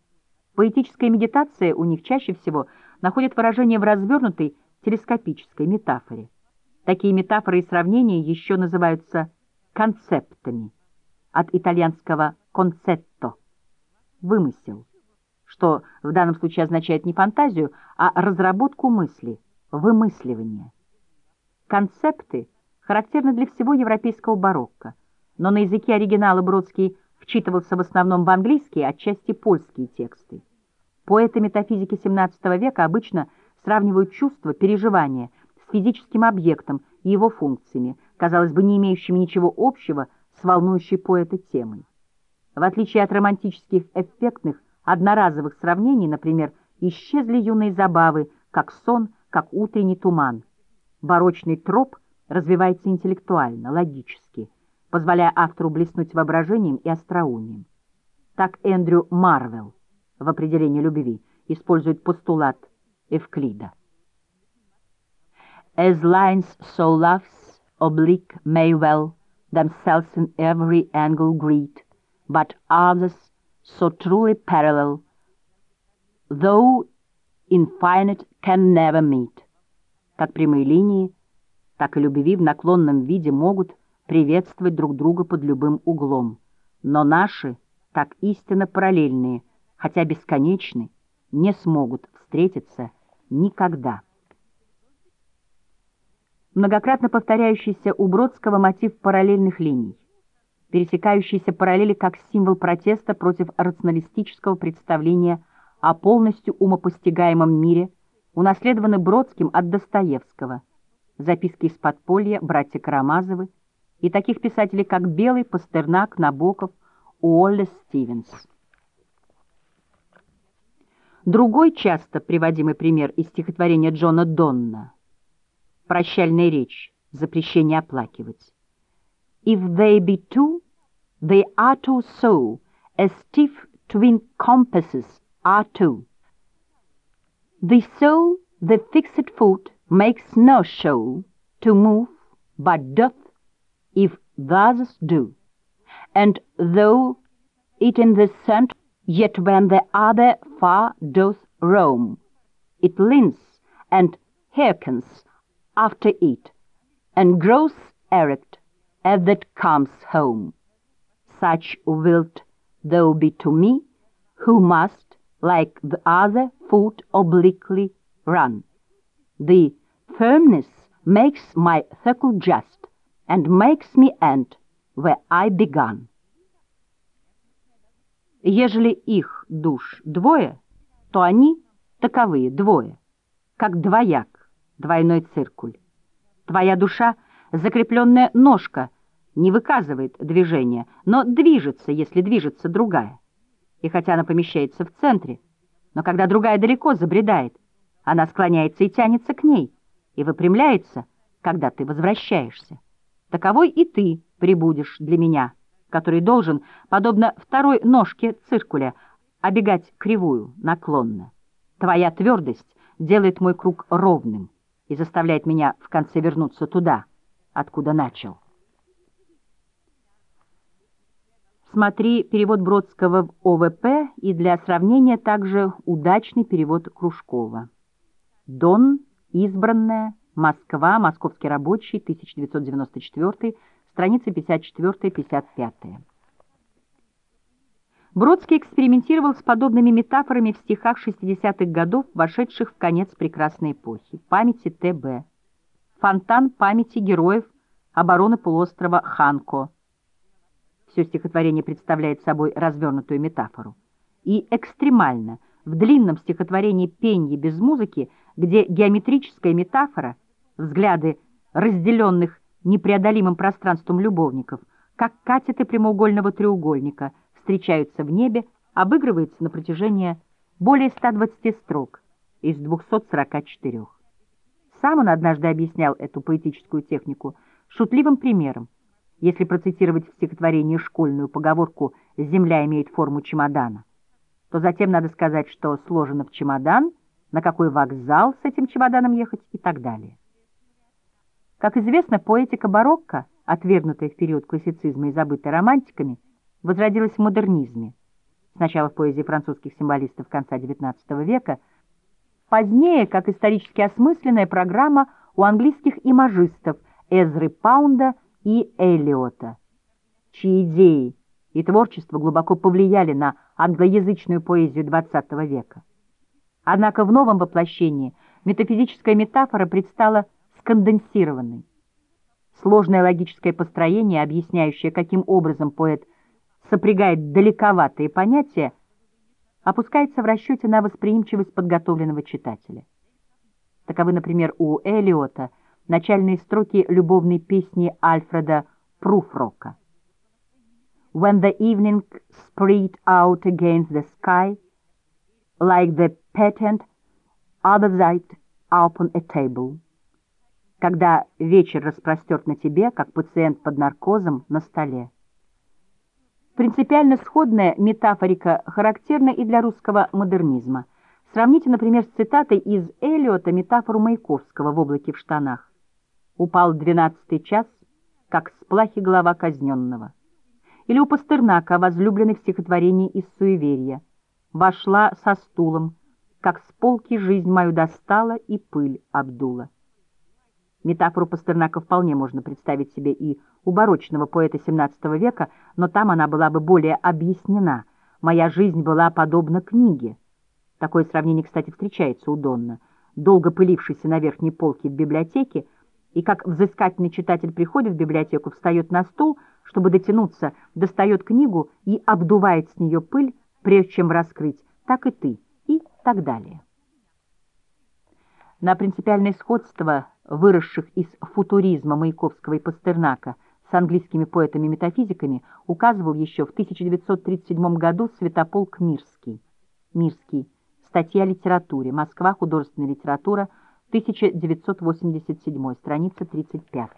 Поэтическая медитация у них чаще всего находит выражение в развернутой телескопической метафоре. Такие метафоры и сравнения еще называются концептами, от итальянского «концетто» — «вымысел», что в данном случае означает не фантазию, а разработку мысли, вымысливание. Концепты характерны для всего европейского барокко, но на языке оригинала Бродский вчитывался в основном в английские, отчасти польские тексты. Поэты метафизики XVII века обычно сравнивают чувства, переживания с физическим объектом и его функциями, казалось бы, не имеющими ничего общего с волнующей поэта темой. В отличие от романтических эффектных одноразовых сравнений, например, исчезли юные забавы, как сон, как утренний туман. Барочный троп развивается интеллектуально, логически, позволяя автору блеснуть воображением и остроумием. Так Эндрю Марвелл в определении любви использует постулат Эвклида. As lines so loves oblique may well themselves in every angle greet, but others so truly parallel, though infinite can never meet. Как прямые линии, так и любви в наклонном виде могут приветствовать друг друга под любым углом, но наши, так истинно параллельные, хотя бесконечны, не смогут встретиться никогда. Многократно повторяющийся у Бродского мотив параллельных линий, пересекающиеся параллели как символ протеста против рационалистического представления о полностью умопостигаемом мире, унаследованы Бродским от Достоевского, записки из подполья, братья Карамазовы и таких писателей, как Белый, Пастернак, Набоков, Уоллес Стивенс. Другой часто приводимый пример из стихотворения Джона Донна «Прощальная речь. Запрещение оплакивать». If they be two, they are two so, as stiff twin compasses are two. The soul, the fixed foot, makes no show to move, but doth, if thus do. And though it in the center Yet when the other far doth roam, it leans and hearkens after it, and grows erect as that comes home. Such wilt thou be to me, who must, like the other foot, obliquely run. The firmness makes my circle just, and makes me end where I begun. Ежели их душ двое, то они таковые двое, как двояк, двойной циркуль. Твоя душа закрепленная ножка не выказывает движения, но движется, если движется другая. И хотя она помещается в центре, но когда другая далеко забредает, она склоняется и тянется к ней, и выпрямляется, когда ты возвращаешься. Таковой и ты прибудешь для меня, который должен, подобно второй ножке циркуля, обегать кривую, наклонно. Твоя твердость делает мой круг ровным и заставляет меня в конце вернуться туда, откуда начал. Смотри перевод Бродского в ОВП и для сравнения также удачный перевод Кружкова. Дон, избранная, Москва, Московский рабочий, 1994, страницы 54-55. Бродский экспериментировал с подобными метафорами в стихах 60-х годов, вошедших в конец прекрасной эпохи. Памяти Т.Б. Фонтан памяти героев обороны полуострова Ханко. Все стихотворение представляет собой развернутую метафору. И экстремально, в длинном стихотворении «Пенье без музыки», где геометрическая метафора, взгляды разделенных непреодолимым пространством любовников, как катеты прямоугольного треугольника – встречаются в небе, обыгрывается на протяжении более 120 строк из 244. Сам он однажды объяснял эту поэтическую технику шутливым примером. Если процитировать в стихотворении школьную поговорку «Земля имеет форму чемодана», то затем надо сказать, что сложено в чемодан, на какой вокзал с этим чемоданом ехать и так далее. Как известно, поэтика барокко, отвергнутая в период классицизма и забытая романтиками, возродилась в модернизме, сначала в поэзии французских символистов конца XIX века, позднее как исторически осмысленная программа у английских имажистов Эзры Паунда и Эллиота, чьи идеи и творчество глубоко повлияли на англоязычную поэзию XX века. Однако в новом воплощении метафизическая метафора предстала сконденсированной. Сложное логическое построение, объясняющее, каким образом поэт – сопрягает далековатые понятия, опускается в расчете на восприимчивость подготовленного читателя. Таковы, например, у Элиота начальные строки любовной песни Альфреда Пруфрока. When the evening spread out against the sky, like the patent other side upon a table. Когда вечер распростерт на тебе, как пациент под наркозом на столе. Принципиально сходная метафорика характерна и для русского модернизма. Сравните, например, с цитатой из Элиота метафору Маяковского в «Облаке в штанах». «Упал двенадцатый час, как с плахи голова казненного». Или у Пастернака, возлюбленный в стихотворении из «Суеверия». «Вошла со стулом, как с полки жизнь мою достала и пыль обдула». Метафору Пастернака вполне можно представить себе и у барочного поэта XVII века, но там она была бы более объяснена. «Моя жизнь была подобна книге». Такое сравнение, кстати, встречается у Донна, долго пылившийся на верхней полке в библиотеке, и как взыскательный читатель приходит в библиотеку, встает на стул, чтобы дотянуться, достает книгу и обдувает с нее пыль, прежде чем раскрыть, так и ты, и так далее. На принципиальное сходство выросших из футуризма Маяковского и Пастернака с английскими поэтами-метафизиками, указывал еще в 1937 году Святополк Мирский. Мирский. Статья о литературе. Москва. Художественная литература. 1987. Страница 35.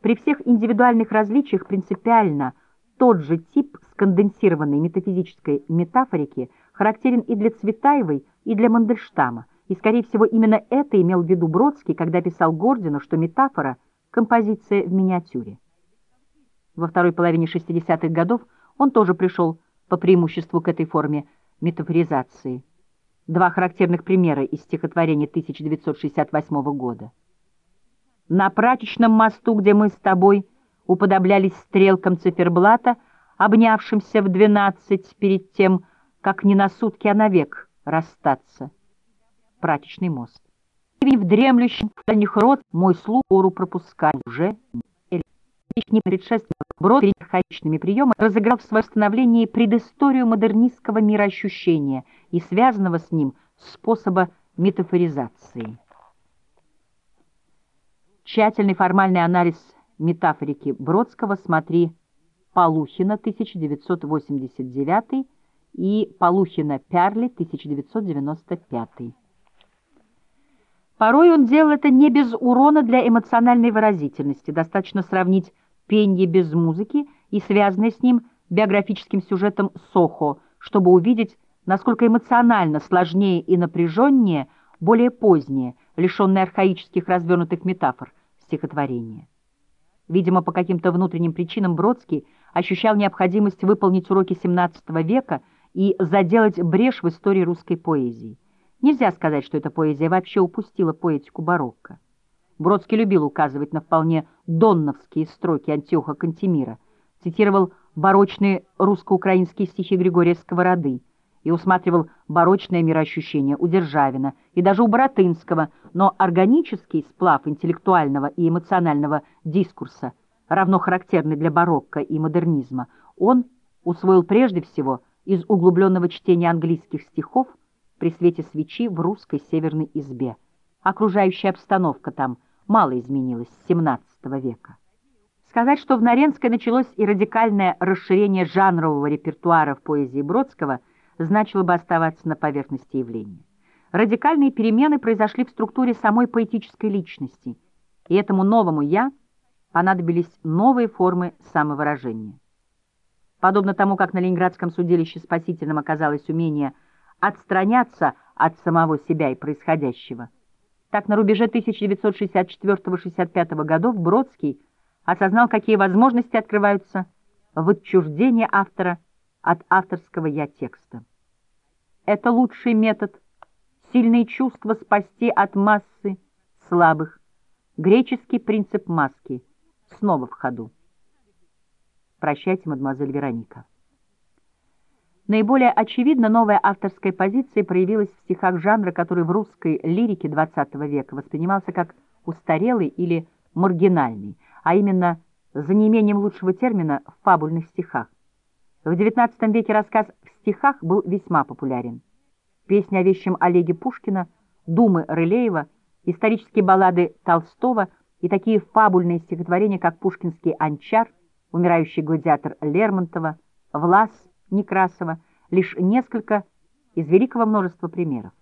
При всех индивидуальных различиях принципиально тот же тип сконденсированной метафизической метафорики характерен и для Цветаевой, и для Мандельштама, и, скорее всего, именно это имел в виду Бродский, когда писал Гордину, что метафора — композиция в миниатюре. Во второй половине 60-х годов он тоже пришел по преимуществу к этой форме метафоризации. Два характерных примера из стихотворения 1968 года. «На прачечном мосту, где мы с тобой уподоблялись стрелкам циферблата, обнявшимся в двенадцать перед тем, как не на сутки, а навек расстаться» прачечный мост. Ливень в дремлющем в дальних рот мой слух гору пропускать уже не предшественник Брод перед приемами разыграл в своем становлении предысторию модернистского мироощущения и связанного с ним способа метафоризации. Тщательный формальный анализ метафорики Бродского смотри Полухина, 1989 и Полухина-Пярли, 1995. Порой он делал это не без урона для эмоциональной выразительности. Достаточно сравнить пенье без музыки и связанное с ним биографическим сюжетом «Сохо», чтобы увидеть, насколько эмоционально сложнее и напряженнее более позднее, лишенное архаических развернутых метафор, стихотворение. Видимо, по каким-то внутренним причинам Бродский ощущал необходимость выполнить уроки XVII века и заделать брешь в истории русской поэзии. Нельзя сказать, что эта поэзия вообще упустила поэтику барокко. Бродский любил указывать на вполне донновские строки Антиоха Кантемира, цитировал барочные русско-украинские стихи Григория Сковороды и усматривал барочное мироощущение у Державина и даже у Боротынского, но органический сплав интеллектуального и эмоционального дискурса, равно характерный для барокко и модернизма, он усвоил прежде всего из углубленного чтения английских стихов при свете свечи в русской северной избе. Окружающая обстановка там мало изменилась с XVII века. Сказать, что в Наренской началось и радикальное расширение жанрового репертуара в поэзии Бродского, значило бы оставаться на поверхности явления. Радикальные перемены произошли в структуре самой поэтической личности, и этому новому «я» понадобились новые формы самовыражения. Подобно тому, как на Ленинградском судилище спасительным оказалось умение отстраняться от самого себя и происходящего, так на рубеже 1964-65 годов Бродский осознал, какие возможности открываются в отчуждении автора от авторского «я» текста. Это лучший метод сильные чувства спасти от массы слабых. Греческий принцип маски снова в ходу. Прощайте, мадемуазель Вероника. Наиболее очевидно новая авторская позиция проявилась в стихах жанра, который в русской лирике XX века воспринимался как устарелый или маргинальный, а именно, за неимением лучшего термина, в фабульных стихах. В XIX веке рассказ в стихах был весьма популярен. Песни о вещем Олеге Пушкина, думы Рылеева, исторические баллады Толстого и такие фабульные стихотворения, как пушкинский «Анчар», умирающий гладиатор Лермонтова, Влас Некрасова, лишь несколько из великого множества примеров.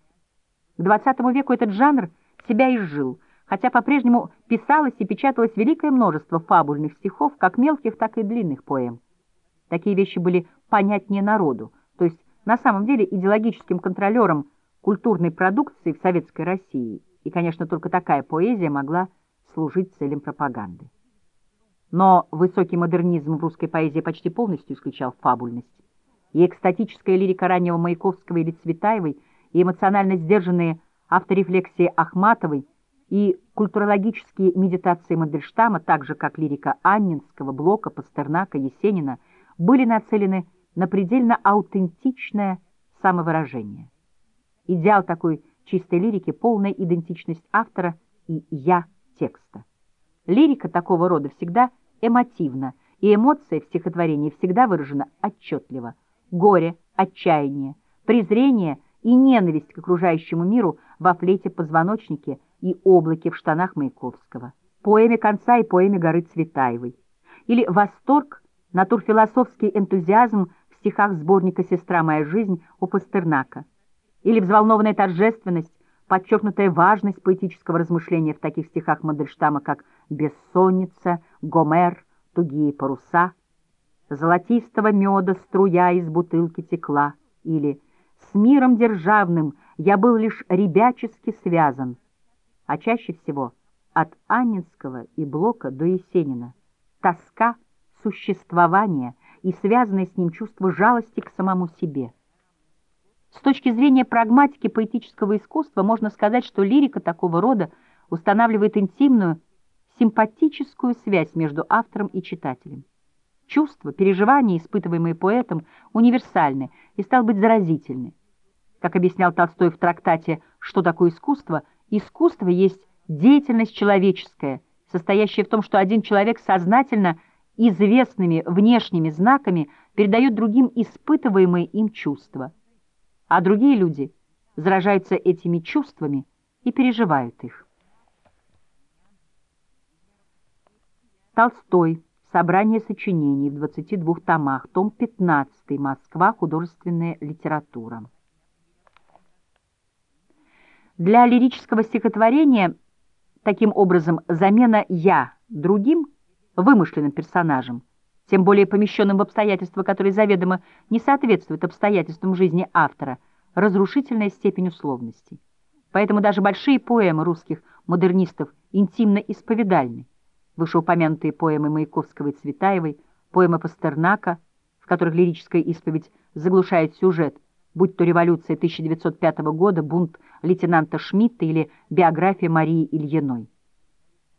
К XX веку этот жанр себя изжил, хотя по-прежнему писалось и печаталось великое множество фабульных стихов, как мелких, так и длинных поэм. Такие вещи были понятнее народу, то есть на самом деле идеологическим контролером культурной продукции в Советской России, и, конечно, только такая поэзия могла служить целям пропаганды. Но высокий модернизм в русской поэзии почти полностью исключал фабульность. И экстатическая лирика раннего Маяковского или Цветаевой, и эмоционально сдержанные авторефлексии Ахматовой, и культурологические медитации Мандельштама, так же как лирика Аннинского, Блока, Пастернака, Есенина, были нацелены на предельно аутентичное самовыражение. Идеал такой чистой лирики — полная идентичность автора и «я» текста. Лирика такого рода всегда — эмотивно, и эмоция в стихотворении всегда выражена отчетливо. Горе, отчаяние, презрение и ненависть к окружающему миру во флейте позвоночнике и облаке в штанах Маяковского, поэме конца и поэме горы Цветаевой. Или восторг, натурфилософский энтузиазм в стихах сборника «Сестра моя жизнь» у Пастернака. Или взволнованная торжественность, подчеркнутая важность поэтического размышления в таких стихах Мандельштама, как «Бессонница», «Гомер», «Тугие паруса», «Золотистого меда струя из бутылки текла» или «С миром державным я был лишь ребячески связан», а чаще всего от Анинского и Блока до Есенина. Тоска, существование и связанное с ним чувство жалости к самому себе – с точки зрения прагматики поэтического искусства можно сказать, что лирика такого рода устанавливает интимную, симпатическую связь между автором и читателем. Чувства, переживания, испытываемые поэтом, универсальны и, стал быть, заразительны. Как объяснял Толстой в трактате «Что такое искусство?», искусство есть деятельность человеческая, состоящая в том, что один человек сознательно известными внешними знаками передает другим испытываемые им чувства – а другие люди заражаются этими чувствами и переживают их. Толстой. Собрание сочинений в 22 томах. Том 15. Москва. Художественная литература. Для лирического стихотворения, таким образом, замена «я» другим, вымышленным персонажем, тем более помещенным в обстоятельства, которые заведомо не соответствуют обстоятельствам жизни автора, разрушительная степень условности. Поэтому даже большие поэмы русских модернистов интимно исповедальны. Вышеупомянутые поэмы Маяковского и Цветаевой, поэмы Пастернака, в которых лирическая исповедь заглушает сюжет, будь то революция 1905 года, бунт лейтенанта Шмидта или биография Марии Ильиной.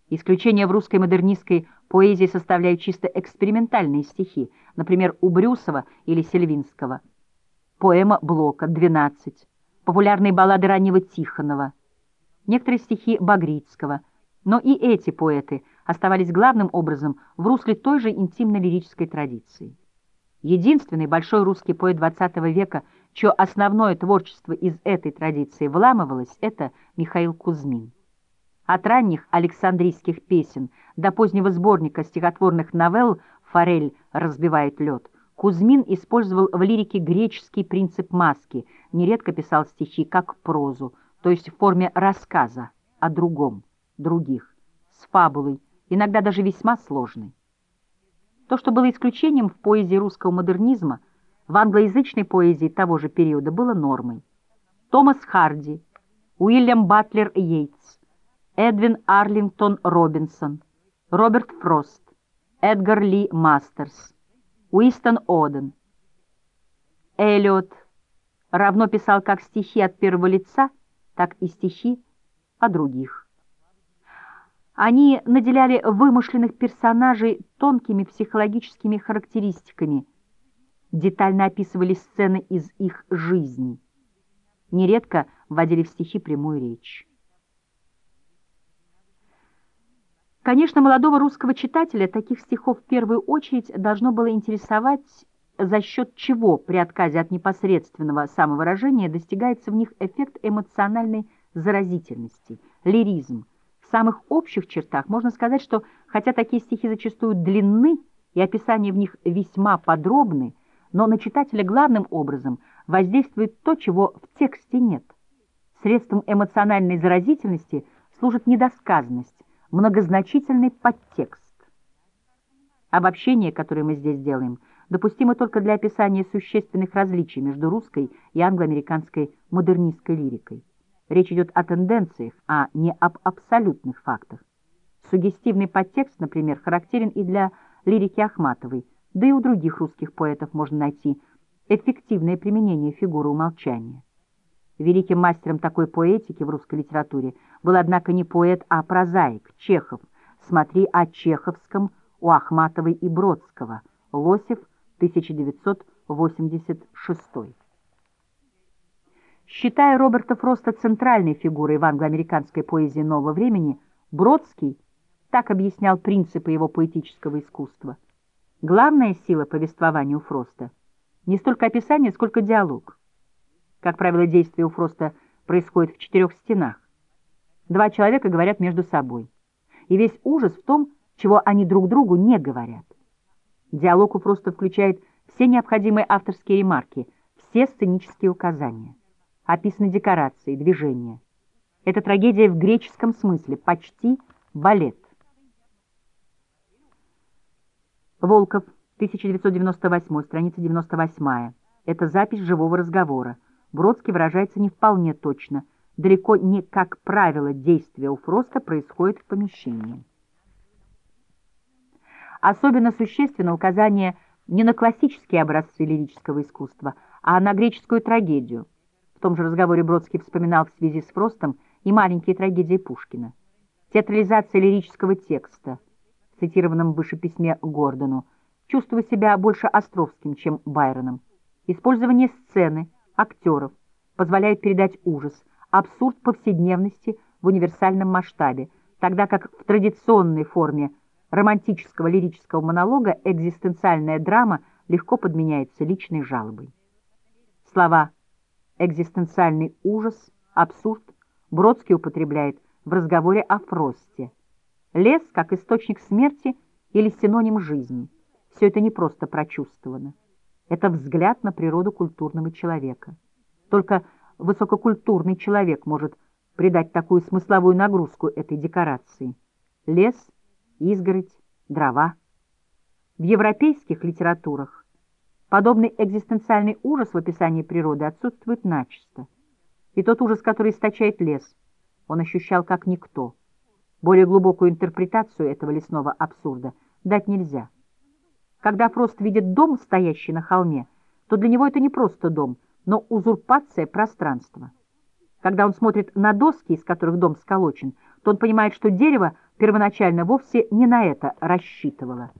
Исключение в русской модернистской поэзии составляют чисто экспериментальные стихи, например, у Брюсова или Сельвинского. Поэма Блока, 12, популярные баллады раннего Тихонова, некоторые стихи Багрицкого, но и эти поэты оставались главным образом в русле той же интимно-лирической традиции. Единственный большой русский поэт XX века, чье основное творчество из этой традиции вламывалось, это Михаил Кузьмин. От ранних Александрийских песен до позднего сборника стихотворных новелл «Форель разбивает лед» Кузьмин использовал в лирике греческий принцип маски, нередко писал стихи как прозу, то есть в форме рассказа о другом, других, с фабулой, иногда даже весьма сложной. То, что было исключением в поэзии русского модернизма, в англоязычной поэзии того же периода было нормой. Томас Харди, Уильям Батлер Йейтс, Эдвин Арлингтон Робинсон, Роберт Фрост, Эдгар Ли Мастерс, Уистон Оден. Эллиот равно писал как стихи от первого лица, так и стихи о других. Они наделяли вымышленных персонажей тонкими психологическими характеристиками, детально описывали сцены из их жизни, нередко вводили в стихи прямую речь. Конечно, молодого русского читателя таких стихов в первую очередь должно было интересовать, за счет чего при отказе от непосредственного самовыражения достигается в них эффект эмоциональной заразительности, лиризм, самых общих чертах можно сказать, что хотя такие стихи зачастую длинны и описания в них весьма подробны, но на читателя главным образом воздействует то, чего в тексте нет. Средством эмоциональной заразительности служит недосказанность, многозначительный подтекст. Обобщение, которое мы здесь делаем, допустимо только для описания существенных различий между русской и англоамериканской модернистской лирикой. Речь идет о тенденциях, а не об абсолютных фактах. Сугестивный подтекст, например, характерен и для лирики Ахматовой, да и у других русских поэтов можно найти эффективное применение фигуры умолчания. Великим мастером такой поэтики в русской литературе был, однако, не поэт, а прозаик, Чехов. Смотри о Чеховском у Ахматовой и Бродского. Лосев, 1986 Считая Роберта Фроста центральной фигурой в англоамериканской поэзии нового времени, Бродский так объяснял принципы его поэтического искусства. Главная сила повествования у Фроста — не столько описание, сколько диалог. Как правило, действие у Фроста происходит в четырех стенах. Два человека говорят между собой. И весь ужас в том, чего они друг другу не говорят. Диалог у Фроста включает все необходимые авторские ремарки, все сценические указания описаны декорации, движения. Это трагедия в греческом смысле, почти балет. Волков, 1998, страница 98. Это запись живого разговора. Бродский выражается не вполне точно. Далеко не как правило действия у Фроста происходит в помещении. Особенно существенно указание не на классические образцы лирического искусства, а на греческую трагедию – том же разговоре Бродский вспоминал в связи с Фростом и маленькие трагедии Пушкина. Театрализация лирического текста, в цитированном выше письме Гордону, чувствую себя больше Островским, чем Байроном. Использование сцены, актеров позволяет передать ужас, абсурд повседневности в универсальном масштабе, тогда как в традиционной форме романтического лирического монолога экзистенциальная драма легко подменяется личной жалобой. Слова экзистенциальный ужас, абсурд Бродский употребляет в разговоре о Фросте. Лес, как источник смерти, или синоним жизни. Все это не просто прочувствовано. Это взгляд на природу культурного человека. Только высококультурный человек может придать такую смысловую нагрузку этой декорации. Лес, изгородь, дрова. В европейских литературах подобный экзистенциальный ужас в описании природы отсутствует начисто. И тот ужас, который источает лес, он ощущал как никто. Более глубокую интерпретацию этого лесного абсурда дать нельзя. Когда Фрост видит дом, стоящий на холме, то для него это не просто дом, но узурпация пространства. Когда он смотрит на доски, из которых дом сколочен, то он понимает, что дерево первоначально вовсе не на это рассчитывало.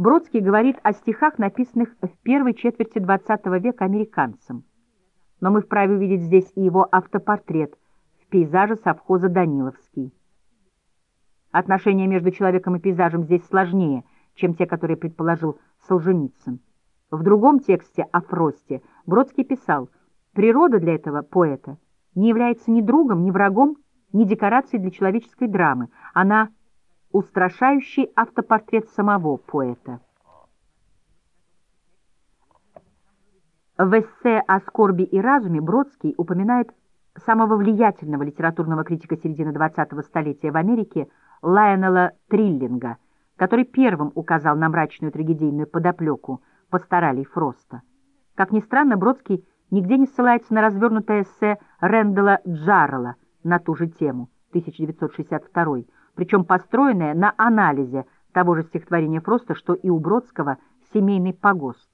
Бродский говорит о стихах, написанных в первой четверти XX века американцам. Но мы вправе увидеть здесь и его автопортрет в пейзаже совхоза «Даниловский». Отношения между человеком и пейзажем здесь сложнее, чем те, которые предположил Солженицын. В другом тексте о Фросте Бродский писал, «Природа для этого поэта не является ни другом, ни врагом, ни декорацией для человеческой драмы. Она устрашающий автопортрет самого поэта». В эссе о скорби и разуме Бродский упоминает самого влиятельного литературного критика середины 20-го столетия в Америке Лайонела Триллинга, который первым указал на мрачную трагедийную подоплеку пасторалей Фроста. Как ни странно, Бродский нигде не ссылается на развернутое эссе Рэндала Джаррелла на ту же тему, 1962 причем построенное на анализе того же стихотворения Фроста, что и у Бродского «Семейный погост».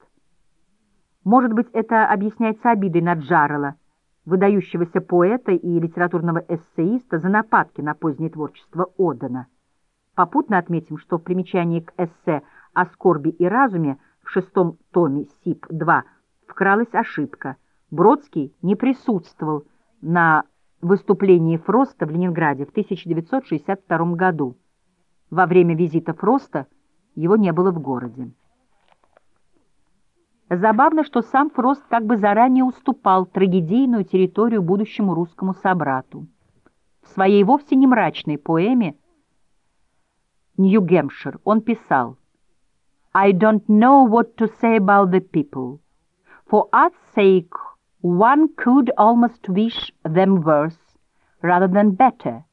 Может быть, это объясняется обидой на Джаррелла, выдающегося поэта и литературного эссеиста за нападки на позднее творчество Одена. Попутно отметим, что в примечании к эссе о скорби и разуме в шестом томе СИП-2 вкралась ошибка. Бродский не присутствовал на выступлении Фроста в Ленинграде в 1962 году. Во время визита Фроста его не было в городе. Забавно, что сам Фрост как бы заранее уступал трагедийную территорию будущему русскому собрату. В своей вовсе не мрачной поэме «Нью-Гэмпшир» он писал I don't know what to say about the people. For art's sake, one could almost wish them worse rather than better.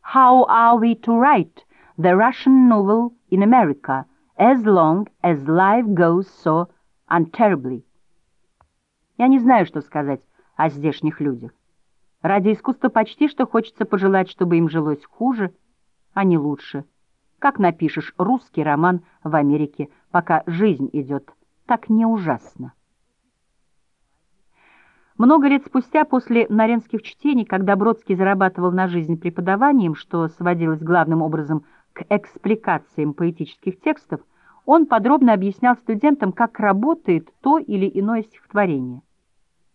How are we to write the Russian novel in America as long as life goes so unterribly? Я не знаю, что сказать о здешних людях. Ради искусства почти что хочется пожелать, чтобы им жилось хуже, а не лучше. Как напишешь русский роман в Америке, пока жизнь идет так не ужасно? Много лет спустя, после наренских чтений, когда Бродский зарабатывал на жизнь преподаванием, что сводилось главным образом к экспликациям поэтических текстов, он подробно объяснял студентам, как работает то или иное стихотворение.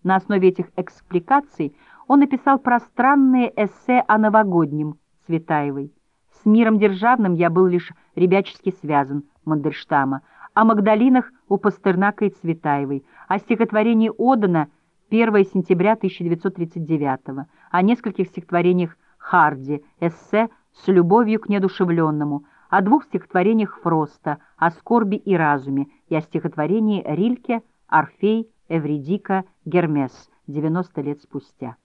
На основе этих экспликаций он написал пространные эссе о новогоднем Цветаевой, с миром державным я был лишь ребячески связан, Мандельштама, о Магдалинах у Пастернака и Цветаевой, о стихотворении Одена 1 сентября 1939 о нескольких стихотворениях Харди, эссе «С любовью к недушевленному», о двух стихотворениях Фроста, о скорби и разуме и о стихотворении Рильке «Орфей, Эвредика, Гермес» 90 лет спустя.